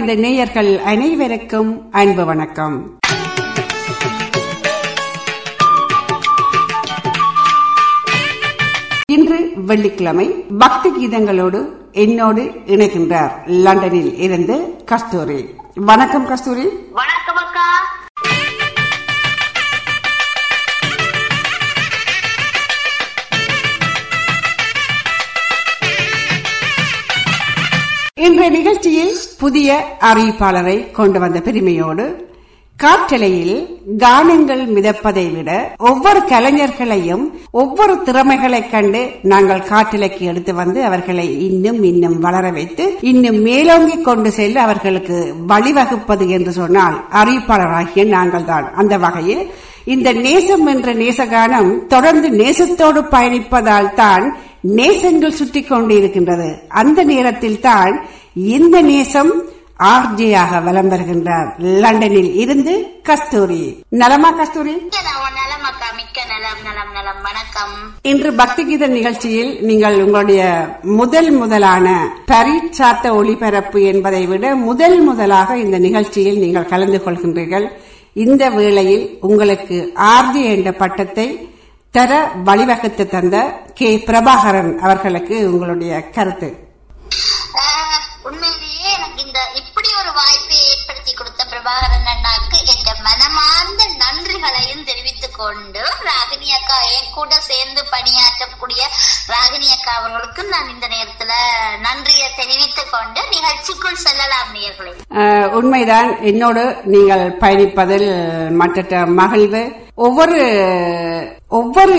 நெஞ்சில் நிறைந்த நேயர்கள் அனைவருக்கும் அன்பு வணக்கம். இன்று வெள்ளிக்கிழமை பக்தி கீதங்களோடு என்னோடு இணைகின்றார் லண்டனில் இருந்து கஸ்தூரி. வணக்கம் கஸ்தூரி. வணக்கம் இன்றைய நிகழ்ச்சியில் புதிய அறிவிப்பாளரை கொண்டு வந்த பெருமையோடு காற்றலையில் கானங்கள் மிதப்பதை விட ஒவ்வொரு கலைஞர்களையும் ஒவ்வொரு திறமைகளை கண்டு நாங்கள் காற்றலைக்கு எடுத்து வந்து அவர்களை இன்னும் இன்னும் வளர வைத்து இன்னும் மேலோங்கி கொண்டு செல்ல அவர்களுக்கு வழிவகுப்பது என்று சொன்னால் அறிவிப்பாளராகிய நாங்கள் தான் அந்த வகையில் இந்த நேசம் என்ற நேசகானம் தொடர்ந்து நேசத்தோடு பயணிப்பதால் தான் நேசங்கள் சுற்றி கொண்டு இருக்கின்றது அந்த நேரத்தில் தான் இந்த நேசம் ஆர்ஜியாக வலம் வருகின்றார் லண்டனில் இருந்து கஸ்தூரி. நலமா கஸ்தூரி? இன்று பக்தி கீத நிகழ்ச்சியில் நீங்கள் உங்களுடைய முதல் முதலான பரீட்சாத்த ஒளிபரப்பு என்பதை விட முதல் முதலாக இந்த நிகழ்ச்சியில் நீங்கள் கலந்து கொள்கின்றீர்கள். இந்த வேளையில் உங்களுக்கு ஆர்ஜி என்ற பட்டத்தை தர வழிவகுத்து தந்த கே. பிரபாகரன் அவர்களுக்கு உங்களுடைய கருத்து. உண்மையிலேயே எனக்கு இந்த இப்படி ஒரு வாய்ப்பை ஏற்படுத்தி கொடுத்த பிரபாகரன் அண்ணாக்கு என்ற மனமார்ந்த நன்றிகளையும் தெரிவித்துக் கொண்டு ராகினி அக்கா என் கூட சேர்ந்து பணியாற்றக்கூடிய ராகினி அக்கா அவர்களுக்கும் நான் இந்த நேரத்துல நன்றியை தெரிவித்துக் கொண்டு நிகழ்ச்சிக்குள் செல்லலாம் நேர்களே. உண்மைதான். என்னோடு நீங்கள் பயணிப்பதில் மற்ற மகிழ்வு. ஒவ்வொரு ஒவ்வொரு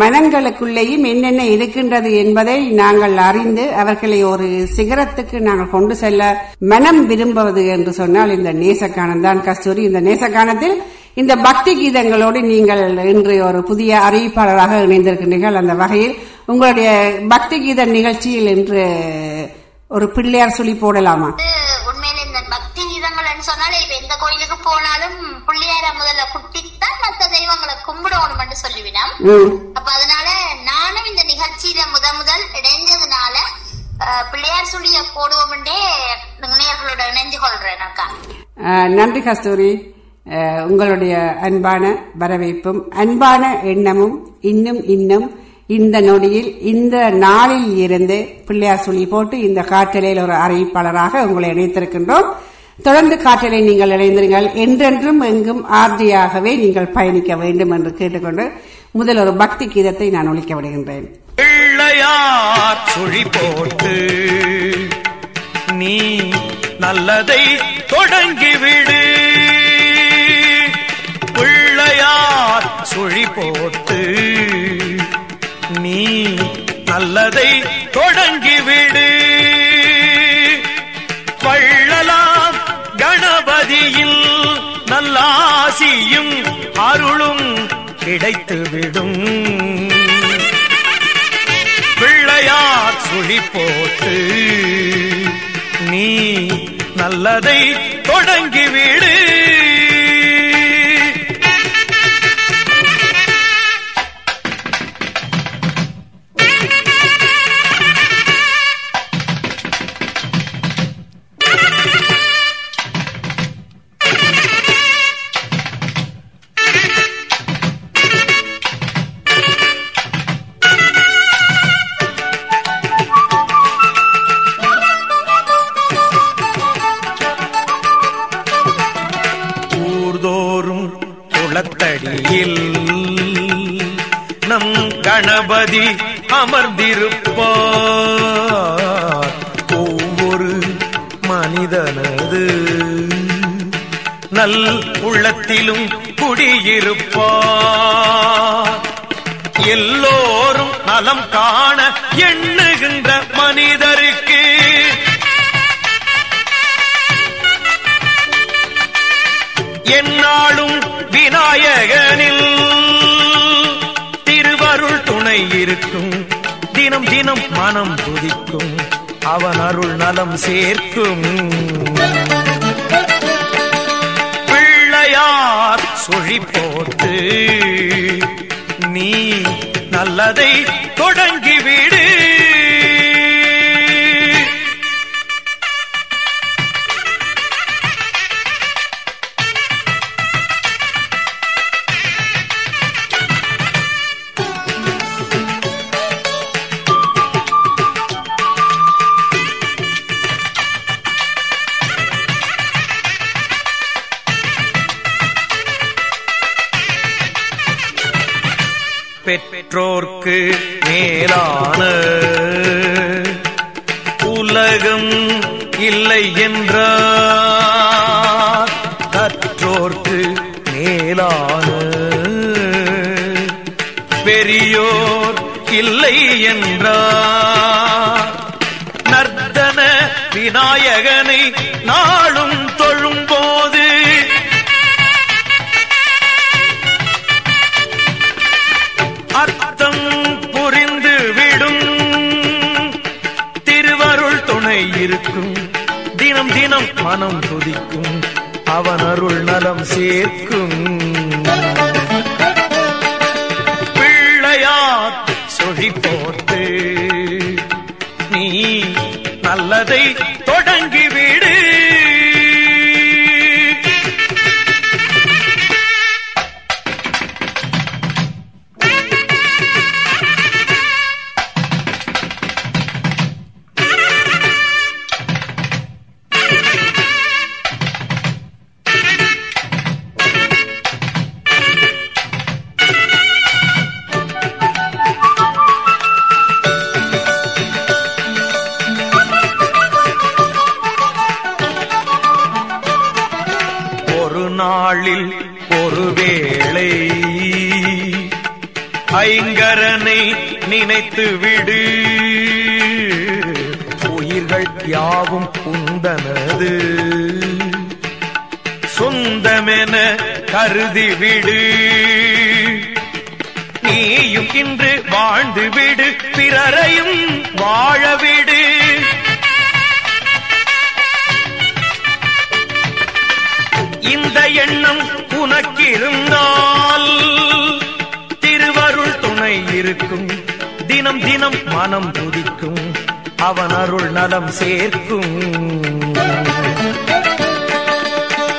மனங்களுக்குள்ளேயும் என்னென்ன இருக்கின்றது என்பதை நாங்கள் அறிந்து அவர்களை ஒரு சிகரத்துக்கு நாங்கள் கொண்டு செல்ல மனம் விரும்புவது என்று சொன்னால் இந்த நேசக்கானம் தான் கஸ்தூரி. இந்த நேசக்கானத்தில் இந்த பக்தி கீதங்களோடு நீங்கள் இன்று ஒரு புதிய அறிவிப்பாளராக இணைந்திருக்கின்றீர்கள். அந்த வகையில் உங்களுடைய பக்தி கீத நிகழ்ச்சியில் இன்று ஒரு பிள்ளையார் சொல்லி போடலாமா? உண்மையிலே சொன்னாலே இப்ப எந்த கோயிலுக்கு போனாலும் பிள்ளையார முதல்ல குட்டித்தான் மத்த தெய்வங்களை கும்பிடணும்னு சொல்லிவிடும். அப்ப அதனால நானும் இந்த நிகழ்ச்சியில முத முதல் இணைஞ்சதுனால பிள்ளையார் சொல்லிய போடுவோம்டே நேர்களோட இணைஞ்சு கொள்றேன் அக்கா நன்றி கஸ்தூரி. உங்களுடைய அன்பான வரவேற்பும் அன்பான எண்ணமும் இன்னும் இன்னும் இந்த நொடியில் இந்த நாளில் இருந்து பிள்ளையார் சொல்லி போட்டு இந்த காற்றலையில் ஒரு அறிவிப்பாளராக உங்களை இணைத்திருக்கின்றோம். தொடர்ந்து காற்றலை நீங்கள் இணைந்திருங்கள். என்றென்றும் எங்கும் ஆர்ஜியாகவே நீங்கள் பயணிக்க வேண்டும் என்று கேட்டுக்கொண்டு முதல் ஒரு பக்தி கீதத்தை நான் ஒழிக்க விடுகின்றேன். பிள்ளையார் சுழி போட்டு நீ நல்லதை தொடங்கிவிடு பிள்ளையார் சுழி போட்டு நீ நல்லதை தொடங்கிவிடு கிடைத்துவிடும். பிள்ளையார் சுழி போட்டு நீ நல்லதை தொடங்கிவிடு. கணபதி அமர்ந்திருப்பார். ஒவ்வொரு மனிதனது நல் உள்ளத்திலும் குடியிருப்பார். எல்லோரும் நலம் காண எண்ணுகின்ற மனிதருக்கு என்னாலும் விநாயகனில் இருக்கும். தினம் தினம் மனம் துதிக்கும். அவன் அருள் நலம் சேர்க்கும். பிள்ளையார் சுழி போட்டு நீ நல்லதை நினைத்து விடு. உயிர்கள் யாவும் உந்தனது. சொந்தமென கருதி விடு. நீயும் இன்று வாழ்ந்து விடு பிறரையும் வாழ விடு. இந்த எண்ணம் உனக்கிருந்தால் திருவருள் துணை இருக்கும். தினம் தினம் மனம் துதிக்கும். அவன் அருள் நலம் சேர்க்கும்.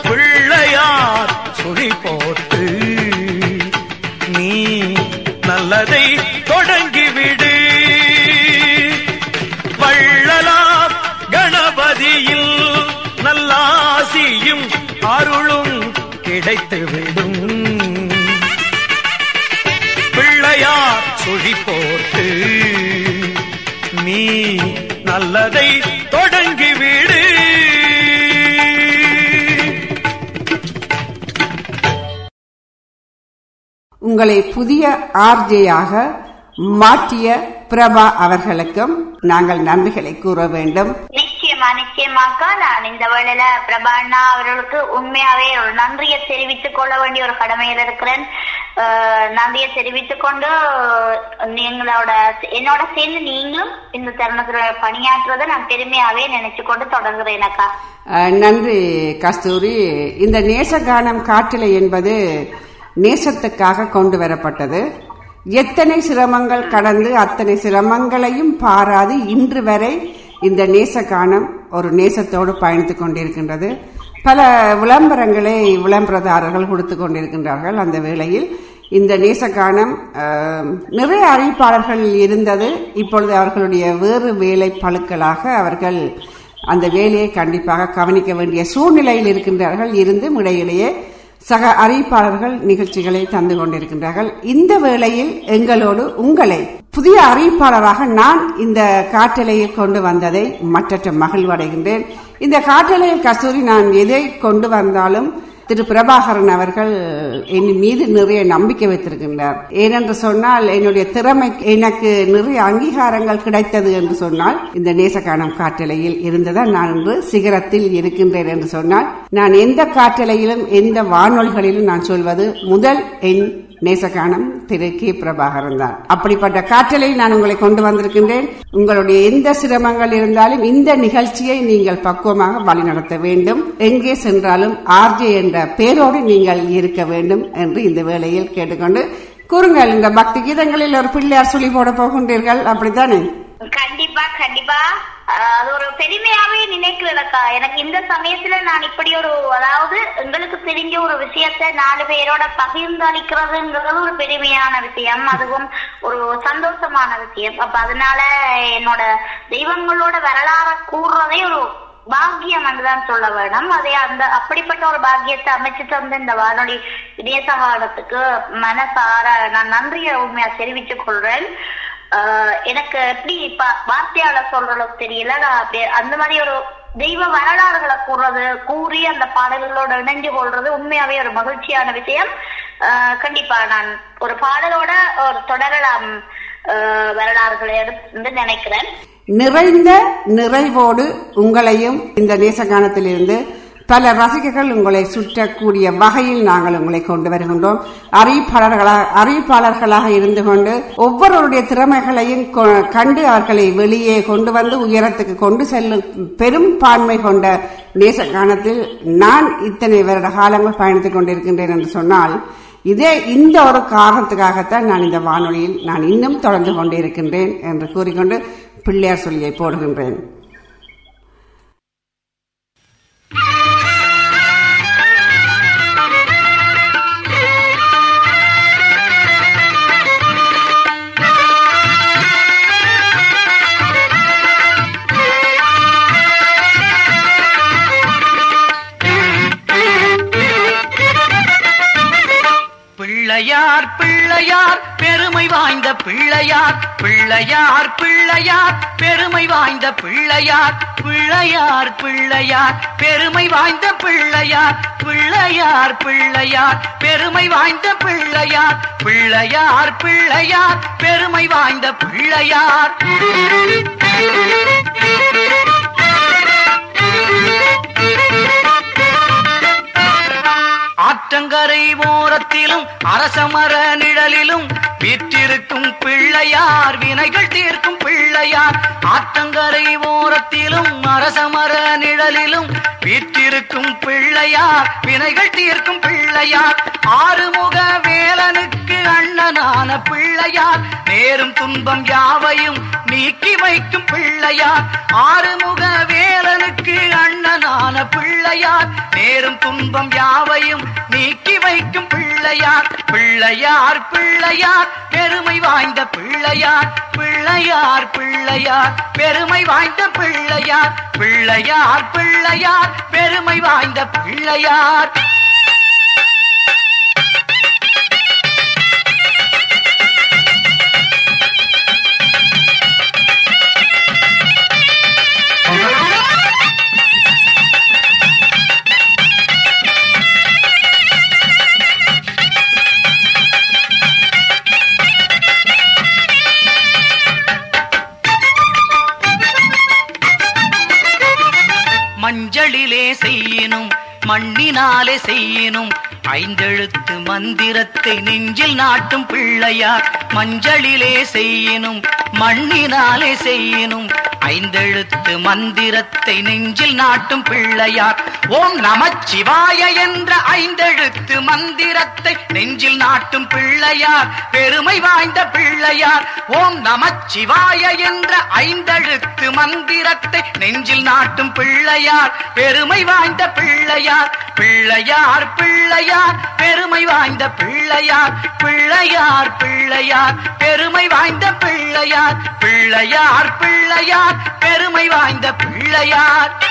பிள்ளையார் சுழி போட்டு நீ நல்லதை தொடங்கிவிடு. வள்ளலார் கணபதியில் நல்லாசியும் அருளும் கிடைத்துவிடும். நல்லதை தொடங்கிவிடு உங்களை புதிய ஆர்ஜேயாக மாற்றிய பிரபா அவர்களுக்கும் நாங்கள் நன்றிகளை கூற வேண்டும். நிச்சயமா நிச்சயமாக்கா நான் இந்த வேளையில பிரபா அவர்களுக்கு உண்மையாவே ஒரு நன்றியை தெரிவித்துக் கொள்ள வேண்டிய ஒரு கடமையில் இருக்கிறேன். நன்றியை தெரிவித்துக் கொண்டு நீங்களோட என்னோட சேர்ந்து நீங்களும் இந்த தருணத்துல பணியாற்றுவதை நான் பெருமையாவே நினைச்சு கொண்டு தொடங்குறேன் அக்கா. நன்றி கஸ்தூரி. இந்த நேசகானம் காட்டிலை என்பது நேசத்துக்காக கொண்டு வரப்பட்டது. எத்தனை சிரமங்கள் கடந்து அத்தனை சிரமங்களையும் பாராது இன்று வரை இந்த நேசகானம் ஒரு நேசத்தோடு பயணித்து கொண்டிருக்கின்றது. பல விளம்பரங்களை விளம்பரதாரர்கள் கொடுத்து கொண்டிருக்கின்றார்கள் அந்த வேளையில். இந்த நேசகானம் நிறைய அறிவிப்பாளர்கள் இருந்தது. இப்பொழுது அவர்களுடைய வேறு வேலை பழுக்களாக அவர்கள் அந்த வேலையை கண்டிப்பாக கவனிக்க வேண்டிய சூழ்நிலையில் இருக்கின்றார்கள். இருந்தும் இடையிலேயே சக அறிவிப்பாளர்கள் நிகழ்ச்சிகளை தந்து கொண்டிருக்கின்றார்கள். இந்த வேளையில் எங்களோடு உங்களை புதிய அறிவிப்பாளராக நான் இந்த காற்றலையில் கொண்டு வந்ததை மற்ற மகிழ்வடைகின்றேன். இந்த காற்றலையில் கஸ்தூரி நான் எதை கொண்டு வந்தாலும் திரு பிரபாகரன் அவர்கள் என் மீது நிறைய நம்பிக்கை வைத்திருக்கின்றார். ஏனென்று சொன்னால் என்னுடைய திறமை எனக்கு நிறைய அங்கீகாரங்கள் கிடைத்தது என்று சொன்னால் இந்த நேசகானம் காற்றலையில் இருந்ததால் நான் இன்று சிகரத்தில் இருக்கின்றேன் என்று சொன்னால் நான் எந்த காற்றலையிலும் எந்த வானொலிகளிலும் நான் சொல்வது முதல் என் நேசகானம் திரு கே பிரபாகரன் தான். அப்படிப்பட்ட காற்றலை நான் உங்களை கொண்டு வந்திருக்கின்றேன். உங்களுடைய எந்த சிரமங்கள் இருந்தாலும் இந்த நிகழ்ச்சியை நீங்கள் பக்குவமாக வழிநடத்த வேண்டும். எங்கே சென்றாலும் ஆர்ஜே என்ற பேரோடு நீங்கள் இருக்க வேண்டும் என்று இந்த வேளையில் கேட்டுக்கொண்டு கூறுங்கள். இந்த பக்தி கீதங்களில் ஒரு பிள்ளையார் சொல்லி போட போகின்றீர்கள். அப்படித்தானே? கண்டிப்பா கண்டிப்பா. அது ஒரு பெருமையாவே நினைக்கிறேன்க்கா எனக்கு இந்த சமயத்துல நான் இப்படி ஒரு அதாவது எங்களுக்கு தெரிஞ்ச ஒரு விஷயத்த நாலு பேரோட பகிர்ந்தளிக்கிறதுங்கிறது ஒரு பெருமையான விஷயம். அதுவும் ஒரு சந்தோஷமான விஷயம். அப்ப அதனால என்னோட தெய்வங்களோட வரலாற கூறுறதே ஒரு பாக்கியம் என்றுதான் சொல்ல வேணும். அதே அந்த அப்படிப்பட்ட ஒரு பாக்கியத்தை அமைச்சு தந்த இந்த வானொலி இதயசகாலத்துக்கு மனசார நான் நன்றியை உண்மையா தெரிவித்துக் கொள்றேன். எனக்கு எப்படி இப்ப வார்த்தையால சொல்றதுக்கு தெரியல. நான் அப்படியே அந்த மாதிரி ஒரு தெய்வ வரலாறுகளை கூறுறது கூறி அந்த பாடல்களோட இணைஞ்சு கொள்றது உண்மையாவே ஒரு மகிழ்ச்சியான விஷயம். ஆஹ் கண்டிப்பா நான் ஒரு பாடலோட ஒரு தொடரலாம் ஆஹ் வரலாறுகளை என்று நினைக்கிறேன். நிறைந்த நிறைவோடு உங்களையும் இந்த நேசகானத்திலிருந்து பல ரசிகர்கள் உங்களை சுற்றக்கூடிய வகையில் நாங்கள் உங்களை கொண்டு வருகின்றோம். அறிவிப்பாளர்களாக அறிவிப்பாளர்களாக இருந்து கொண்டு ஒவ்வொருவருடைய திறமைகளையும் கொ- கண்டு அவர்களை வெளியே கொண்டு வந்து உயரத்துக்கு கொண்டு செல்லும் பெரும் பான்மை கொண்ட நேசகானத்தில் நான் இத்தனை வருட காலங்கள் பயணித்துக் கொண்டிருக்கின்றேன் என்று சொன்னால் இதே இந்த ஒரு காரணத்துக்காகத்தான் நான் இந்த வானொலியில் நான் இன்னும் தொடர்ந்து கொண்டிருக்கின்றேன் என்று கூறிக்கொண்டு பிள்ளையார் சொல்லியை போடுகின்றேன். பிள்ளையார் பிள்ளையார் பெருமை வாய்ந்த பிள்ளையார் பிள்ளையார் பிள்ளையார் பெருமை வாய்ந்த பிள்ளையார் பிள்ளையார் பிள்ளையார் பெருமை வாய்ந்த பிள்ளையார் பிள்ளையார் பிள்ளையார் பெருமை வாய்ந்த பிள்ளையார் பிள்ளையார் பிள்ளையார் பெருமை வாய்ந்த பிள்ளையார். ஆற்றங்கரை ஓரத்திலும் அரசமர நிழலிலும் வீற்றிருக்கும் பிள்ளையார் வினைகள் தீர்க்கும் பிள்ளையார். ஆற்றங்கரை ஓரத்திலும் அரசமர நிழலிலும் வீற்றிருக்கும் பிள்ளையார் வினைகள் தீர்க்கும் பிள்ளையார். ஆறுமுக வேலனுக்கு அண்ணனான பிள்ளையார். நேரும் துன்பம் யாவையும் நீக்கி வைக்கும் பிள்ளையார். ஆறுமுக வேலனுக்கு அண்ணனான பிள்ளையார். நேரும் துன்பம் யாவையும் நீக்கி வைக்கும் பிள்ளையார். பிள்ளையார் பிள்ளையார் பெருமை வாய்ந்த பிள்ளையார். பிள்ளையார் பிள்ளையார் பெருமை வாய்ந்த பிள்ளையார். பிள்ளையார் பிள்ளையார் பெருமை வாய்ந்த பிள்ளையார். மஞ்சளிலே செய்யினும் மண்ணினாலே செய்யினும் ஐந்தெழுத்து மந்திரத்தை நெஞ்சில் நாட்டும் பிள்ளையார் மஞ்சளிலே செய்யினும் மண்ணினாலே செய்யினும் ஐந்தெழுத்து மந்திரத்தை நெஞ்சில் நாட்டும் பிள்ளையார். ஓம் நமச்சிவாய என்ற ஐந்தெழுத்து மந்திரத்தை நெஞ்சில் நாட்டும் பிள்ளையார். பெருமை வாய்ந்த பிள்ளையார். ஓம் நமச்சிவாய என்ற ஐந்தெழுத்து மந்திரத்தை நெஞ்சில் நாட்டும் பிள்ளையார். பெருமை வாய்ந்த பிள்ளையார். பிள்ளையார் பிள்ளையார். பெருமை வாய்ந்த பிள்ளையார். பிள்ளையார் பிள்ளையார். பெருமை வாய்ந்த பிள்ளையார். பிள்ளையார் பிள்ளையார். பெருமை வாய்ந்த பிள்ளையார்.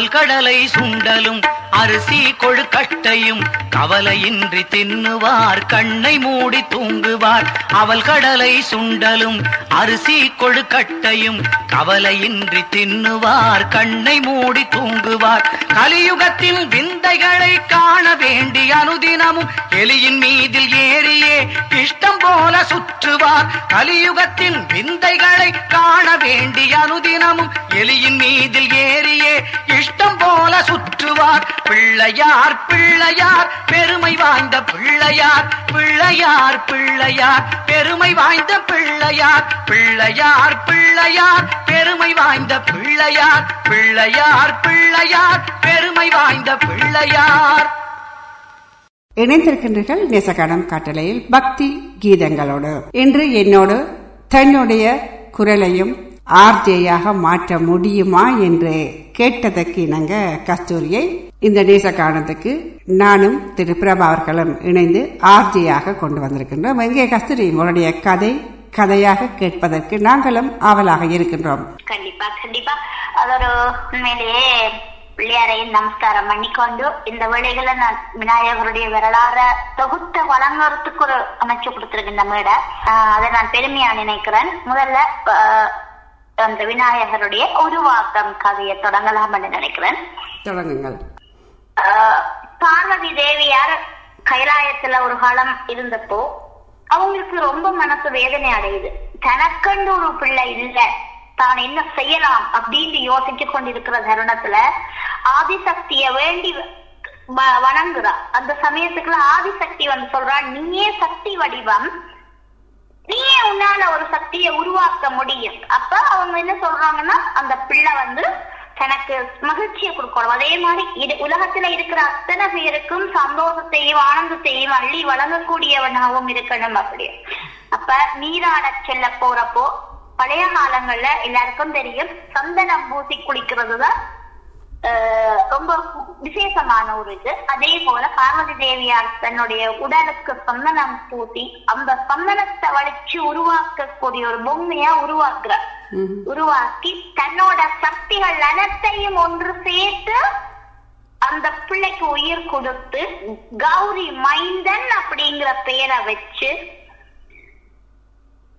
அவல் கடலை சுண்டலும். அரிசி கொழுக்கட்டையும் கவலையின்றி தின்னுவார். கண்ணை மூடி தூங்குவார். அவள் கடலை சுண்டலும் அரிசி கொழுக்கட்டையும் கவலையின்றி தின்னுவார். கண்ணை மூடி தூங்குவார். கலியுகத்தின் விந்தைகளை காண வேண்டி அனுதினமும் எலியின் மீதில் ஏறியே இஷ்டம் போல சுற்றுவார். கலியுகத்தின் விந்தைகளை காண வேண்டி அனுதினமும் எலியின் மீதில் ஏறியே இஷ்டம் போல சுற்றுவார். பிள்ளையார் பிள்ளையார் பெருமை வாய்ந்த பிள்ளையார் பிள்ளையார் பிள்ளையார் பெருமை வாய்ந்த பிள்ளையார் பிள்ளையார் பிள்ளையார் பெருமை வாய்ந்த பிள்ளையார் பிள்ளையார் பிள்ளையார் பெருமை வாய்ந்த பிள்ளையார். இணைந்திருக்கின்றீர்கள் நேசகானம் காட்டலையில் பக்தி கீதங்களோடு. இன்று என்னோடு தன்னுடைய குரலையும் ஆர்ஜேயாக மாற்ற முடியுமா என்று கேட்டதற்கு இணங்க கஸ்தூரியை இந்த நேசகானத்துக்கு நானும் திரு பிரபா அவர்களும் இணைந்து ஆர்ஜியாக கொண்டு வந்திருக்கின்றோம். எங்கே கஸ்தூரி உங்களுடைய கதை கதையாக கேட்பதற்கு நாங்களும் ஆவலாக இருக்கின்றோம். கண்டிப்பா கண்டிப்பா. அது ஒரு உண்மையிலேயே பிள்ளையாரையும் நமஸ்காரம் பண்ணிக்கொண்டு இந்த வேலைகளை நான் விநாயகருடைய வரலாற தொகுத்த வழங்குறதுக்கு ஒரு அமைச்சு கொடுத்திருக்கேன் மேடை. ஆஹ் அதை நான் பெருமையா நினைக்கிறேன். முதல்ல அந்த விநாயகருடைய உருவாக்கம் கதையை தொடங்கலாம் நினைக்கிறேன். தொடங்குங்கள். பார்வதி தேவியார் கைலாயத்துல ஒரு காலம் இருந்தப்போ அவங்களுக்கு ரொம்ப மனசு வேதனை அடையுது. தனக்கண்டு ஒரு பிள்ளை இல்ல தான் என்ன செய்யலாம் அப்படின்னு யோசிச்சு கொண்டிருக்கிற தருணத்துல ஆதிசக்திய வேண்டி வ- வணங்குறா. அந்த சமயத்துக்குள்ள ஆதிசக்தி வந்து சொல்றா நீயே சக்தி வடிவம். நீயே உன்னால ஒரு சக்தியை உருவாக்க முடியும். அப்ப அவங்க என்ன சொல்றாங்கன்னா அந்த பிள்ளை வந்து தனக்கு மகிழ்ச்சியை கொடுக்கணும். அதே மாதிரி இது உலகத்துல இருக்கிற அத்தனை பேருக்கும் சந்தோஷத்தையும் ஆனந்தத்தையும் அள்ளி வழங்கக்கூடியவனாகவும் இருக்கணும் அப்படி. அப்ப நீராட செல்ல போறப்போ பழைய காலங்கள்ல எல்லாருக்கும் தெரியும் சந்தனம் பூசி குளிக்கிறது தான் ஆஹ் ரொம்ப விசேஷமான ஒரு இது. அதே போல பார்வதி தேவியார் தன்னுடைய உடலுக்கு சந்தனம் பூசி அந்த சந்தனத்தை வலிச்சு உருவாக்கக்கூடிய ஒரு பொம்மையா உருவாக்குறார். உருவாக்கி தன்னோட சக்திகள் அனைத்தையும் ஒன்று சேர்த்து அந்த பிள்ளைக்கு உயிர் கொடுத்து கௌரி மைந்தன் அப்படிங்கிற பெயரை வச்சு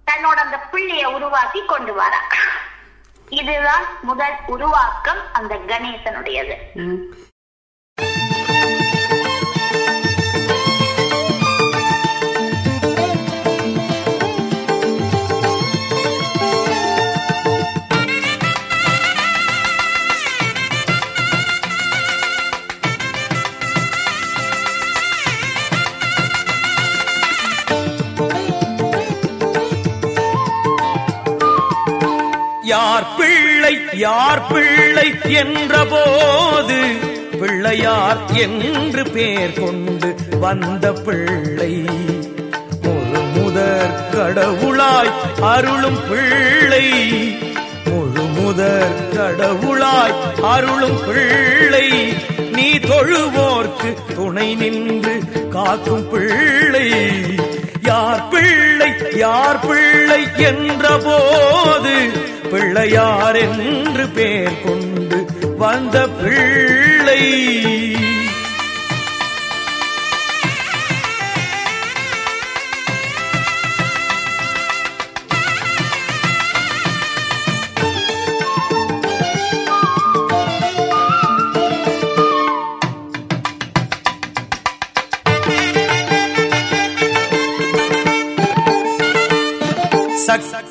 தன்னோட அந்த பிள்ளைய உருவாக்கி கொண்டு வரா. இதுதான் முதல் உருவாக்கம் அந்த கணேசனுடையது. யார் பிள்ளை யார் பிள்ளை என்ற போது பிள்ளையார் என்று பேர் கொண்டு வந்த பிள்ளை. ஒரு முதற் கடவுளாய் அருளும் பிள்ளை. முழு முதற் கடவுளாய் அருளும் பிள்ளை. நீ தொழுவோர்க்கு துணை நின்று காக்கும் பிள்ளை. யார் பிள்ளை யார் பிள்ளை என்ற போது பிள்ளையார் என்று பேர் கொண்டு வந்த பிள்ளை.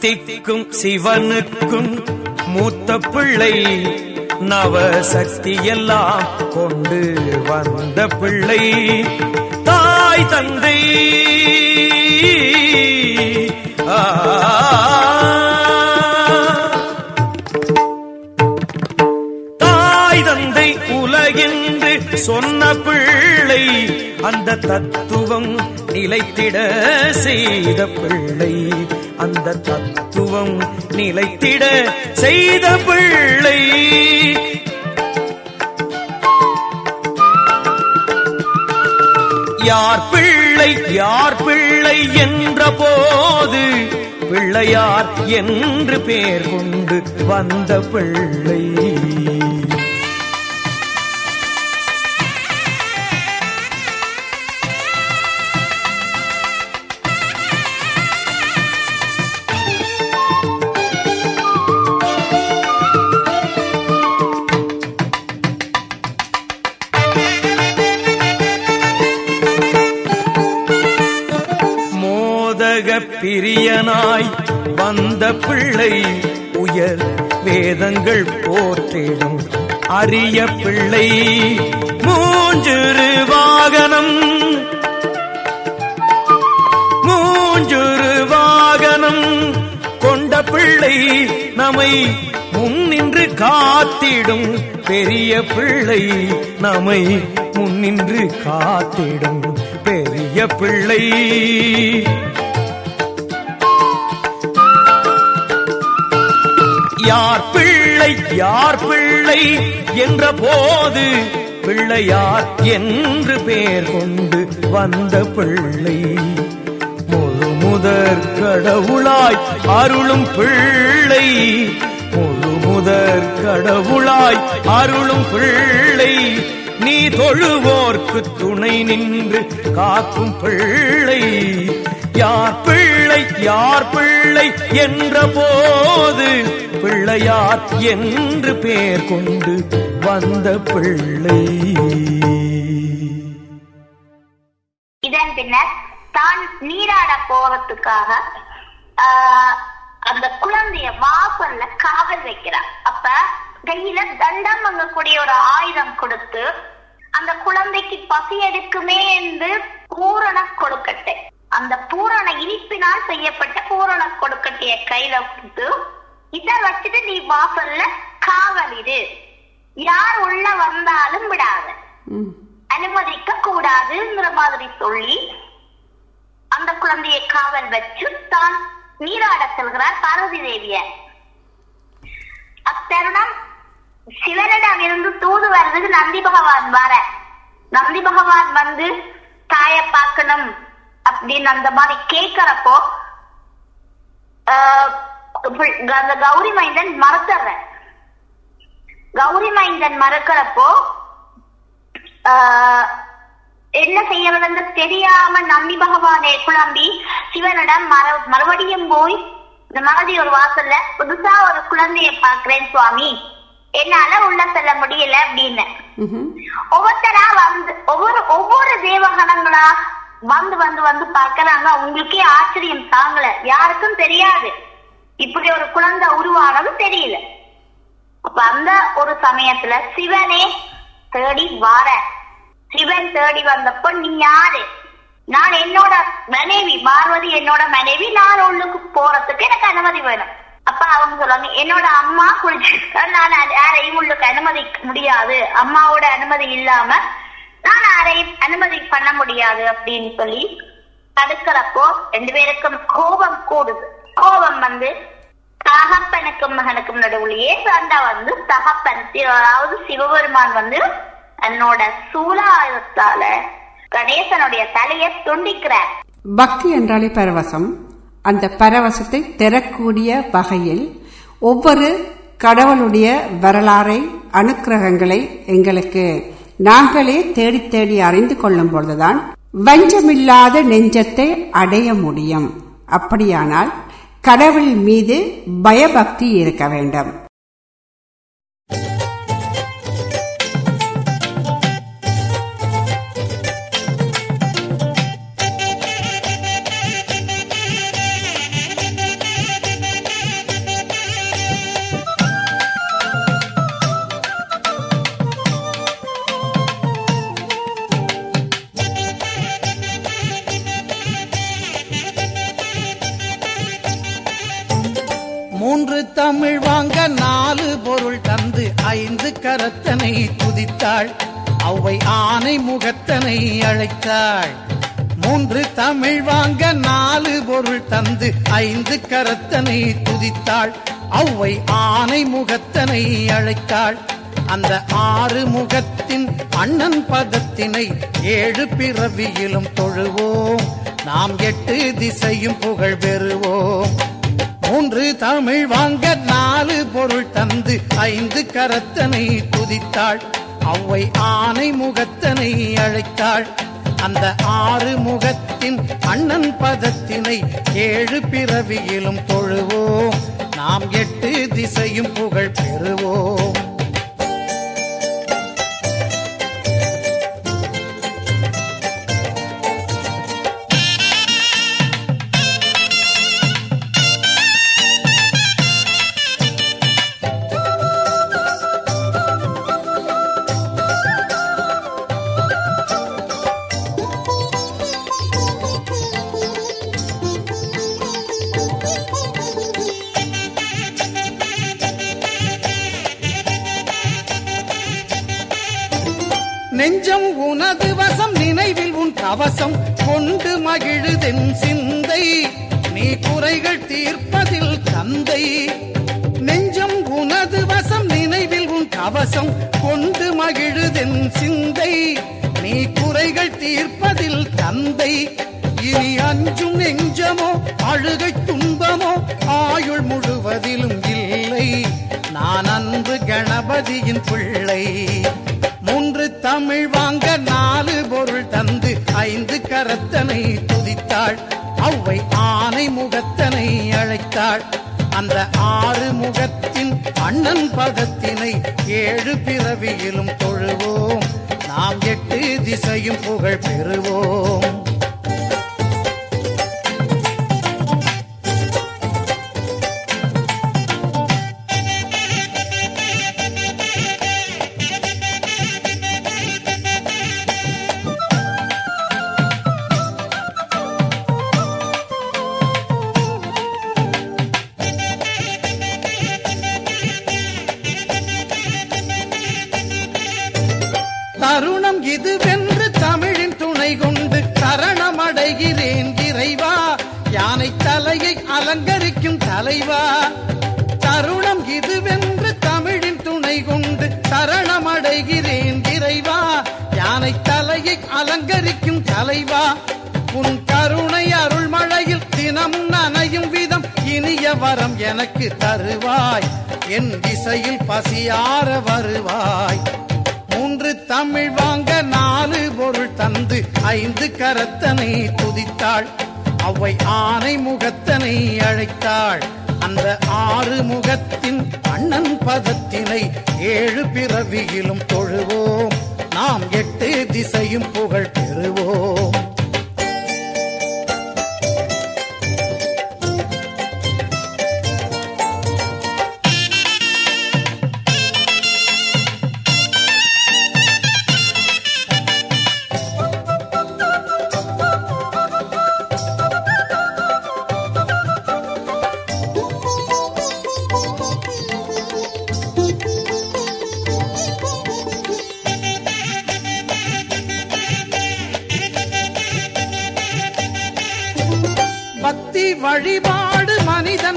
சக்திக்கும் சிவனுக்கும் மூத்த பிள்ளை நவ சக்தி கொண்டு வந்த பிள்ளை. தாய் தந்தை தாய் தந்தை உலகின்று சொன்ன பிள்ளை அந்த தத்துவம் நிலைத்திட செய்த பிள்ளை. அந்த தத்துவம் நிலைத்திட செய்த பிள்ளை. யார் பிள்ளை யார் பிள்ளை என்ற போது பிள்ளையார் என்று பேர் கொண்டு வந்த பிள்ளை. பிரியனாய் வந்த பிள்ளை உயர் வேதங்கள் போற்றிடும். அரிய பிள்ளை மூஞ்சிறு வாகனம். மூஞ்சுரு வாகனம். கொண்ட பிள்ளை நம்மை முன்னின்று காத்திடும். பெரிய பிள்ளை நம்மை முன்னின்று காத்திடும். பெரிய பிள்ளை யார் பிள்ளை யார் பிள்ளை என்ற போது பிள்ளையார் என்று பெயர் கொண்டு வந்த பிள்ளை. முழு முதற் கடவுளாய் அருளும் பிள்ளை. முழு முதற் கடவுளாய் அருளும் பிள்ளை. நீ தொழுவோர்க்கு துணை நின்று காக்கும் பிள்ளை. யார் பிள்ளை யார் பிள்ளை என்ற போது பிள்ளையார் என்று பேர் கொண்டு வந்த பிள்ளை. இதன் பின்னர் தான் நீராட போறதுக்காக ஆஹ், அந்த குழந்தைய வாசல்ல காவல் வைக்கிறார். அப்ப கையில தண்டம் வாங்கக்கூடிய ஒரு ஆயுதம் கொடுத்து அந்த குழந்தைக்கு பசி எடுக்குமே என்று பூரண கொடுக்கட்டை அந்த பூரண இனிப்பினால் செய்யப்பட்ட பூரண கொடுக்கட்டைய கையில கொடுத்து இத வச்சுட்டு நீ வாசல்ல காவலிடு யார் உள்ள வந்தாலும் விடாத. அனுமதிக்க கூடாதுங்கிற மாதிரி சொல்லி அந்த குழந்தையை காவல் வச்சு தான் நீராட செல்கிறார் பார்வதி தேவிய. அத்தருணம் சிவனிடம் இருந்து தூது வர்றதுக்கு நந்தி பகவான் வர. நந்தி பகவான் வந்து தாய பார்க்கணும். அப்படின்னு அந்த மாதிரி கேட்கிறப்போ ஆஹ், அந்த கௌரி மைந்தன் மறுத்துற கௌரி மைந்தன் மறுக்கிறப்போ ஆஹ் என்ன செய்யறதுன்னு தெரியாம நம்பி பகவானே குழம்பி சிவனிடம் மர மறுபடியும் போய் இந்த மாதிரி ஒரு வாசல்ல புதுசா ஒரு குழந்தைய பாக்குறேன் சுவாமி. என்னால உள்ள செல்ல முடியல அப்படின்னு. ஒவ்வொருத்தரா வந்து ஒவ்வொரு ஒவ்வொரு தேவகணங்களா வந்து வந்து வந்து பார்க்கறாங்க. உங்களுக்கே ஆச்சரியம் தாங்கல. யாருக்கும் தெரியாது. இப்படி ஒரு குழந்தை உருவானது தெரியல. அப்ப அந்த ஒரு சமயத்துல சிவனே தேடி வார. சிவன் தேடி வந்தப்போ நீ யாரு? நான் என்னோட மனைவி. பார்வதி என்னோட மனைவி. நான் உள்ளுக்கு போறதுக்கு எனக்கு அனுமதி வேணும். அப்ப அவங்க சொல்லுவாங்க என்னோட அம்மா குளிச்சு நான் யாரையும் உள்ளுக்கு அனுமதிக்க முடியாது. அம்மாவோட அனுமதி இல்லாம நான் யாரையும் அனுமதி பண்ண முடியாது அப்படின்னு சொல்லி தடுக்கிறப்போ ரெண்டு பேருக்கும் கோபம் கூடுது. கோபம் வந்து தகப்பனுக்கும் மகனுக்கும் நடுவுலயே சண்டை வந்து தகப்பன் சி- அதாவது சிவபெருமான் வந்து தன்னோட சூலாயுதத்தால கணேசனுடைய தலையை துண்டிக்கிறார். பக்தி என்றாலே பரவசம். அந்த பரவசத்தை தரக்கூடிய வகையில் ஒவ்வொரு கடவுளுடைய வரலாறை அனுக்கிரகங்களை எங்களுக்கு நாங்களே தேடி தேடி அறிந்து கொள்ளும் பொழுதுதான் வஞ்சமில்லாத நெஞ்சத்தை அடைய முடியும். அப்படியானால் கடவுள் மீது பயபக்தி இருக்க வேண்டும். நாலு பொருள் தந்து ஐந்து கரத்தனை துதித்தாள். அவ்வை ஆனை முகத்தனை அழைத்தாள். அந்த ஆறு முகத்தின் அண்ணன் பதத்தினை ஏழு பிறவியிலும் தொழுவோம். நாம் எட்டு திசையும் புகழ் பெறுவோம். மூன்று தமிழ் வாங்க நாலு பொருள் தந்து ஐந்து கரத்தனை துதித்தாள். அவ்வை ஆனை முகத்தனை அழைத்தாள். அந்த ஆறு முகத்தின் அண்ணன் பதத்தினை ஏழு பிறவியிலும் தொழுவோம். நாம் எட்டு திசையும் புகழ் பெறுவோம். உன் கொண்டு மகிழுதென் சிந்தை. நீ குறைகள் தீர்ப்பதில் தந்தை. இனி அஞ்சும் நெஞ்சமோ அழுகை துன்பமோ ஆயுள் முழுவதிலும் இல்லை. நான் அன்பு கணபதியின் பிள்ளை. மூன்று தமிழ் வாங்க நாலு பொருள் தந்து ஐந்து கரத்தனை துதித்தாள். அவ்வை ஆனை முகத்தனை அழைத்தாள். அந்த ஆறு முகத்தின் அண்ணன் பதத்தினை ஏழு பிறவியிலும் தொழுவோம். நாம் எட்டு திசையும் புகழ் பெறுவோம். அலங்கரிக்கும் தலைவா உன் கருணை அருள்மழையில் தினமும் நனையும் விதம் இனிய வரம் எனக்கு தருவாய். என் திசையில் பசியார வருவாய். மூன்று தமிழ் வாங்க நாலு பொருள் தந்து ஐந்து கரத்தனை துதித்தாள். அவை ஆனை முகத்தனை அழைத்தாள். அந்த ஆறு முகத்தின் அண்ணன் பதத்தினை ஏழு பிறவியிலும் தொழுவோம். நாம் எட்டு திசையும் புகழ் பெறுவோம்.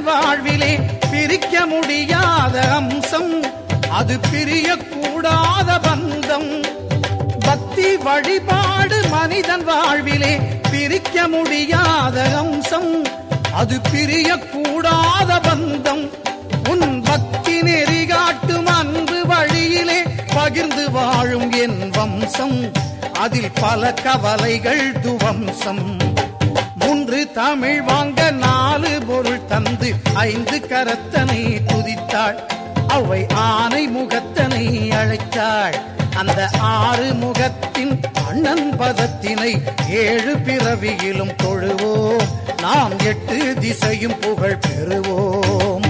வாழ்விலே பிரிக்க முடியாத அம்சம். அது பிரியக்கூடாத பந்தம். பக்தி வழிபாடு மனிதன் வாழ்விலே பிரிக்க முடியாத அம்சம். அது பிரியக்கூடாத பந்தம். உன் பக்தி நெறி காட்டும் அன்பு வழியிலே பகிர்ந்து வாழும் என் வம்சம். அதில் பல கவலைகள் துவம்சம். மூன்று தமிழ் வாங்க நாலு பொருள் தந்து ஐந்து கரத்தனை துதித்தாள் அவை ஆனை முகத்தனை அழைத்தாள். அந்த ஆறு முகத்தின் அண்ணன் பதத்தினை ஏழு பிறவியிலும் தொழுவோம். நாம் எட்டு திசையும் புகழ் பெறுவோம்.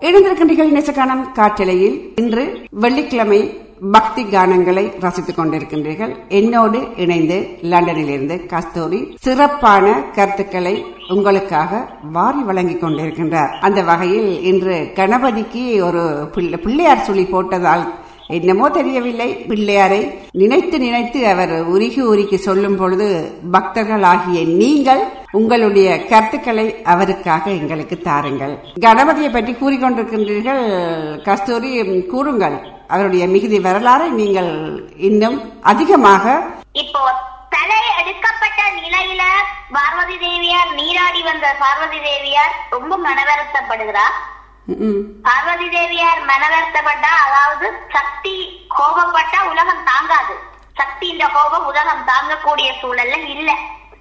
இணைந்திருக்கின்ற நேசகானம் காற்றலையில் இன்று வெள்ளிக்கிழமை பக்தி கானங்களை ரசித்துக் கொண்டிருக்கின்றீர்கள். என்னோடு இணைந்து லண்டனிலிருந்து கஸ்தூரி சிறப்பான கருத்துக்களை உங்களுக்காக வாரி வழங்கிக் கொண்டிருக்கின்றார். அந்த வகையில் இன்று கணபதிக்கு ஒரு பிள்ளை- பிள்ளையார் சொல்லி போட்டதால் என்னமோ தெரியவில்லை. பிள்ளையாரை நினைத்து நினைத்து அவர் உருகி உருகி சொல்லும் பொழுது பக்தர்களாகிய நீங்கள் உங்களுடைய கருத்துக்களை அவருக்காக எங்களுக்கு தாருங்கள். கணபதியை பற்றி கூறிக்கொண்டிருக்கின்றீர்கள். கஸ்தூரி கூறுங்கள். அவருடைய மிகுதி வரலாறை நீங்கள் இன்னும் அதிகமாக இப்போ தலை எடுக்கப்பட்ட நிலையில பார்வதி தேவியார் நீராடி வந்த பார்வதி தேவியார் ரொம்ப மனவருத்தப்படுகிறார். பார்வதி தேவியார் மனவருத்தப்பட்டா அதாவது சக்தி கோபப்பட்டா உலகம் தாங்காது. சக்தியின் கோபம் உலகம் தாங்கக்கூடிய சூழல்ல இல்ல.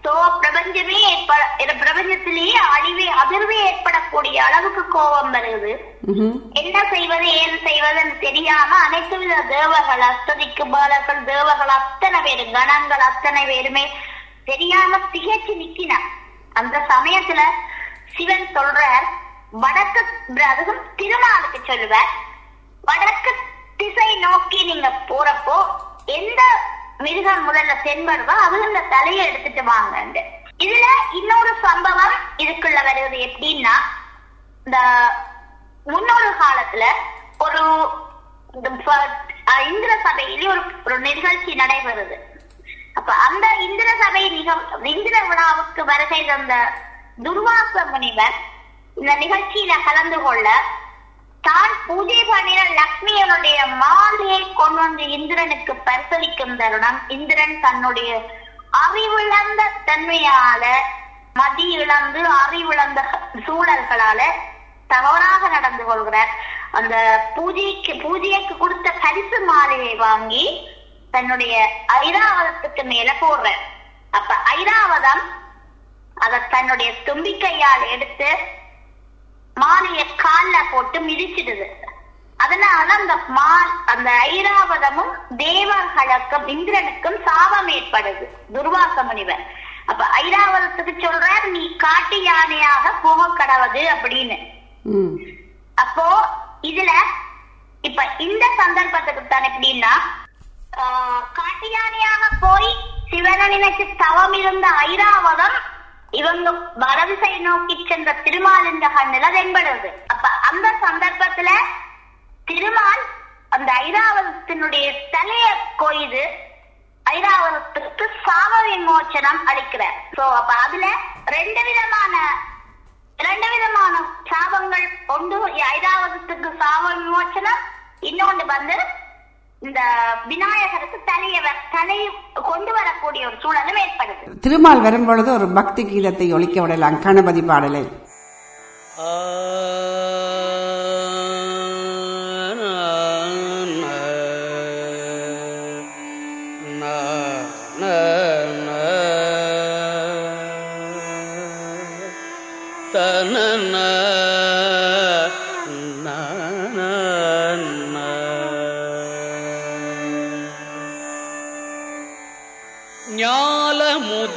சோ பிரபஞ்சமே ஏற்பட பிரபஞ்சத்திலேயே அழிவே அதிர்வே ஏற்படக்கூடிய அளவுக்கு கோபம் வருது. என்ன செய்வது ஏது செய்வதுன்னு தெரியாம அனைத்து வித தேவர்கள் அஸ்ததிக்கு பாலர்கள் தேவர்கள் அத்தனை பேரும் கணங்கள் அத்தனை பேருமே தெரியாம திகைச்சு நிக்கினார் அந்த சமயத்துல சிவன் சொல்றார் வடக்கு அதுவும் திருமாலுக்கு சொல்லுவார் வடக்கு திசை நோக்கி நீங்க போறப்போ எந்த மிருகம் முதல்ல தென்படுவா அவங்க தலையை எடுத்துட்டு வாங்க இதுல இன்னொரு சம்பவம் இதுக்குள்ள வருவது எப்படின்னா இந்த முன்னொரு காலத்துல ஒரு இந்த இந்திர சபையிலே ஒரு ஒரு நிகழ்ச்சி நடைபெறுது. அப்ப அந்த இந்திர சபை நிகழ் இந்திர விழாவுக்கு வருகை தந்த துர்வாச முனிவர் இந்த நிகழ்ச்சியில கலந்து கொள்ள தான் பூஜை பண்ணின லக்ஷ்மியனுடைய மாலையை கொண்டு வந்து இந்திரனுக்கு பரிசளிக்கும் தருணம். இந்திரன் தன்னுடைய அறிவிழந்த தன்மையால மதி இழந்து அறிவிழந்த சூழல்களால தவறாக நடந்து கொள்கிறார். அந்த பூஜைக்கு பூஜைக்கு கொடுத்த பரிசு மாலையை வாங்கி தன்னுடைய ஐராவதத்துக்கு மேல போடுறார். அப்ப ஐராவதம் அதை தன்னுடைய தும்பிக்கையால் எடுத்து மாலைய கால்ல போட்டு மிதிச்சிடுது. அதனால அந்த மா அந்த ஐராவதமும் தேவர்களுக்கும் இந்திரனுக்கும் சாபம் ஏற்படுது. துர்வாச முனிவர். அப்ப ஐராவதத்துக்கு சொல்றார் நீ காட்டு யானையாக போக கடவுது அப்படின்னு அப்போ இதுல இப்ப இந்த சந்தர்ப்பத்துக்கு தான் எப்படின்னா ஆஹ், காட்டு யானையாக போய் சிவனை நினைச்சு தவம் இருந்த ஐராவதம் இவங்க வலதுசை நோக்கி சென்ற திருமால் என்ற கண்ணுல தென்படுது அப்ப அந்த சந்தர்ப்பத்துல திருமால் அந்த ஐராவதத்தினுடைய தலைய கொய்து ஐராவதத்திற்கு சாப விமோச்சனம் அளிக்கிறார். சோ அப்ப அதுல ரெண்டு விதமான ரெண்டு விதமான சாபங்கள் ஒன்று ஐராவதத்துக்கு சாப விமோச்சனம் இன்னொன்று வந்து இந்த விநாயகருக்கு தலைய தலை கொண்டு வரக்கூடிய ஒரு சூழலும் ஏற்படுது. திருமால் வரும்பொழுது ஒரு பக்தி கீதத்தை ஒலிக்க விடலாம். கணபதி பாடலை.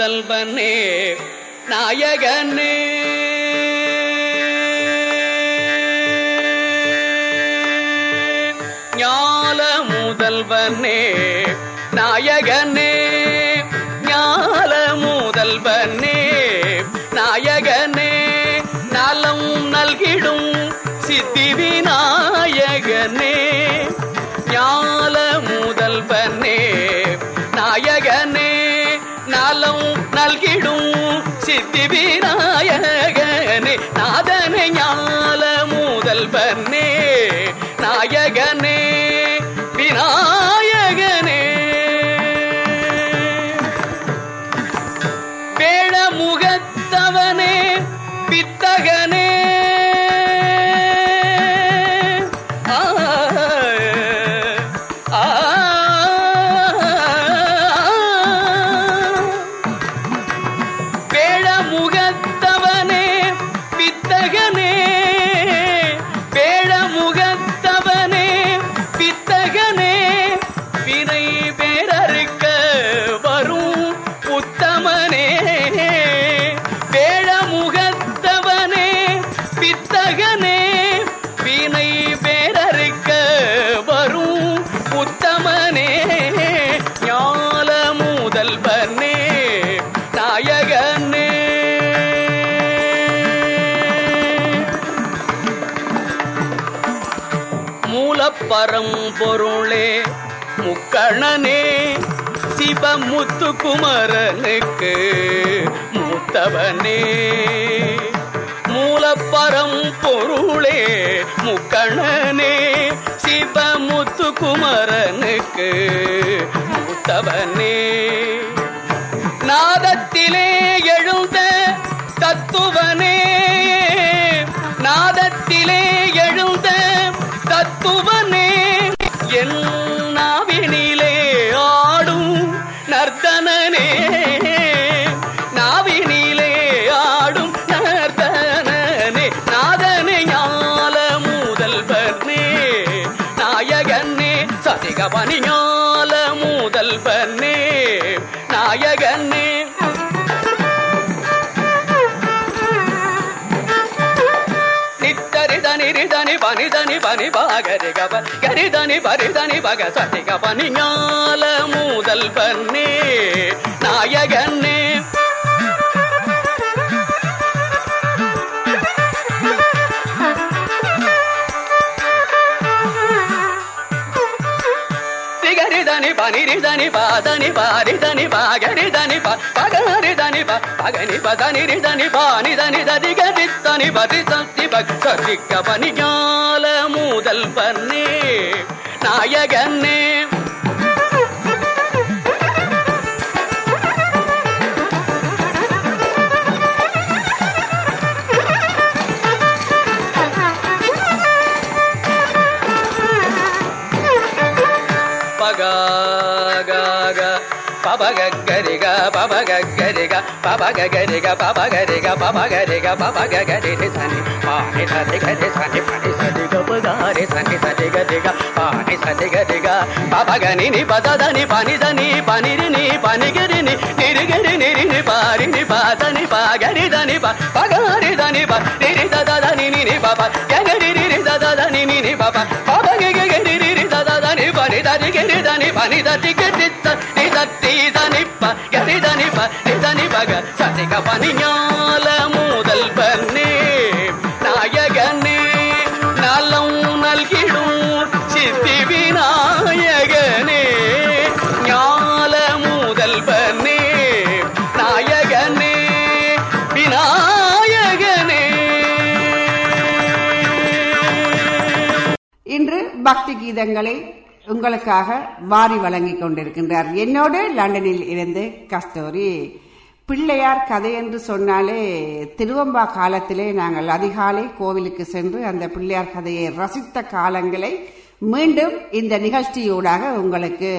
முதல்வனே நாயகனே. ஞால முதல்வனே நாயகனே. நல்கிடும் சித்தி விநாயகனே மூலப்பரம்பொருளே முக்கணனே சிவமுத்துக்குமரனுக்கு மூத்தவனே. மூலப்பரம் பொருளே முக்கணனே சிவமுத்துக்குமரனுக்கு மூத்தவனே. நாதத்திலே எழுந்த தத்துவன் பகவ கரிதனி பரிதனி பக சதிக பனி ஞால நாயகன்னே. நாயகனே திகரிதனி ப பனிரி தனி பாதனி பாரி தனி பாகரி தனி பா பகரி தனி பா பகனி பதனிரி தனி பானி बाबा गे गे रे ग पापा ग रे ग पापा ग रे ग पापा ग ग रे रे सा नि पा नि रे ग पानी सा गे पा नि सा रे ग प ग रे सा नि सा रे ग रे ग पा नि सा नी ग रे ग पापा ग दा दा नि रे नी पानी गे रे नी नीरे गे रे नीरे नी पारी नी रे नी पा दा रे दा नि पा पा ग रे दा नि पा रे रे दा दा दा नि नि नि पा पा ग रे नीरे रे दा दा दा नि नि नि पा पा पापा ग ग ग रे रे रे दा दा दा नि पा रे दा रे ग रे दा नि पा नि दा रे ग रे दा नि दा रे दा नि पा ग रे दा नि पा மூதல் பண்ணே நாயகனே நலம் நல்கிடும் சித்தி விநாயகனே. ஞால மூதல் நாயகனே விநாயகனே. இன்று பக்தி கீதங்களை உங்களுக்காக வாரி வழங்கிக் கொண்டிருக்கின்றார். என்னோடு லண்டனில் இருந்து கஸ்தூரி பிள்ளையார் கதை என்று சொன்னாலே திருவம்பா காலத்திலே நாங்கள் அதிகாலை கோவிலுக்கு சென்று அந்த பிள்ளையார் கதையை ரசித்த காலங்களை மீண்டும் இந்த நிகழ்ச்சியூடாக உங்களுக்கு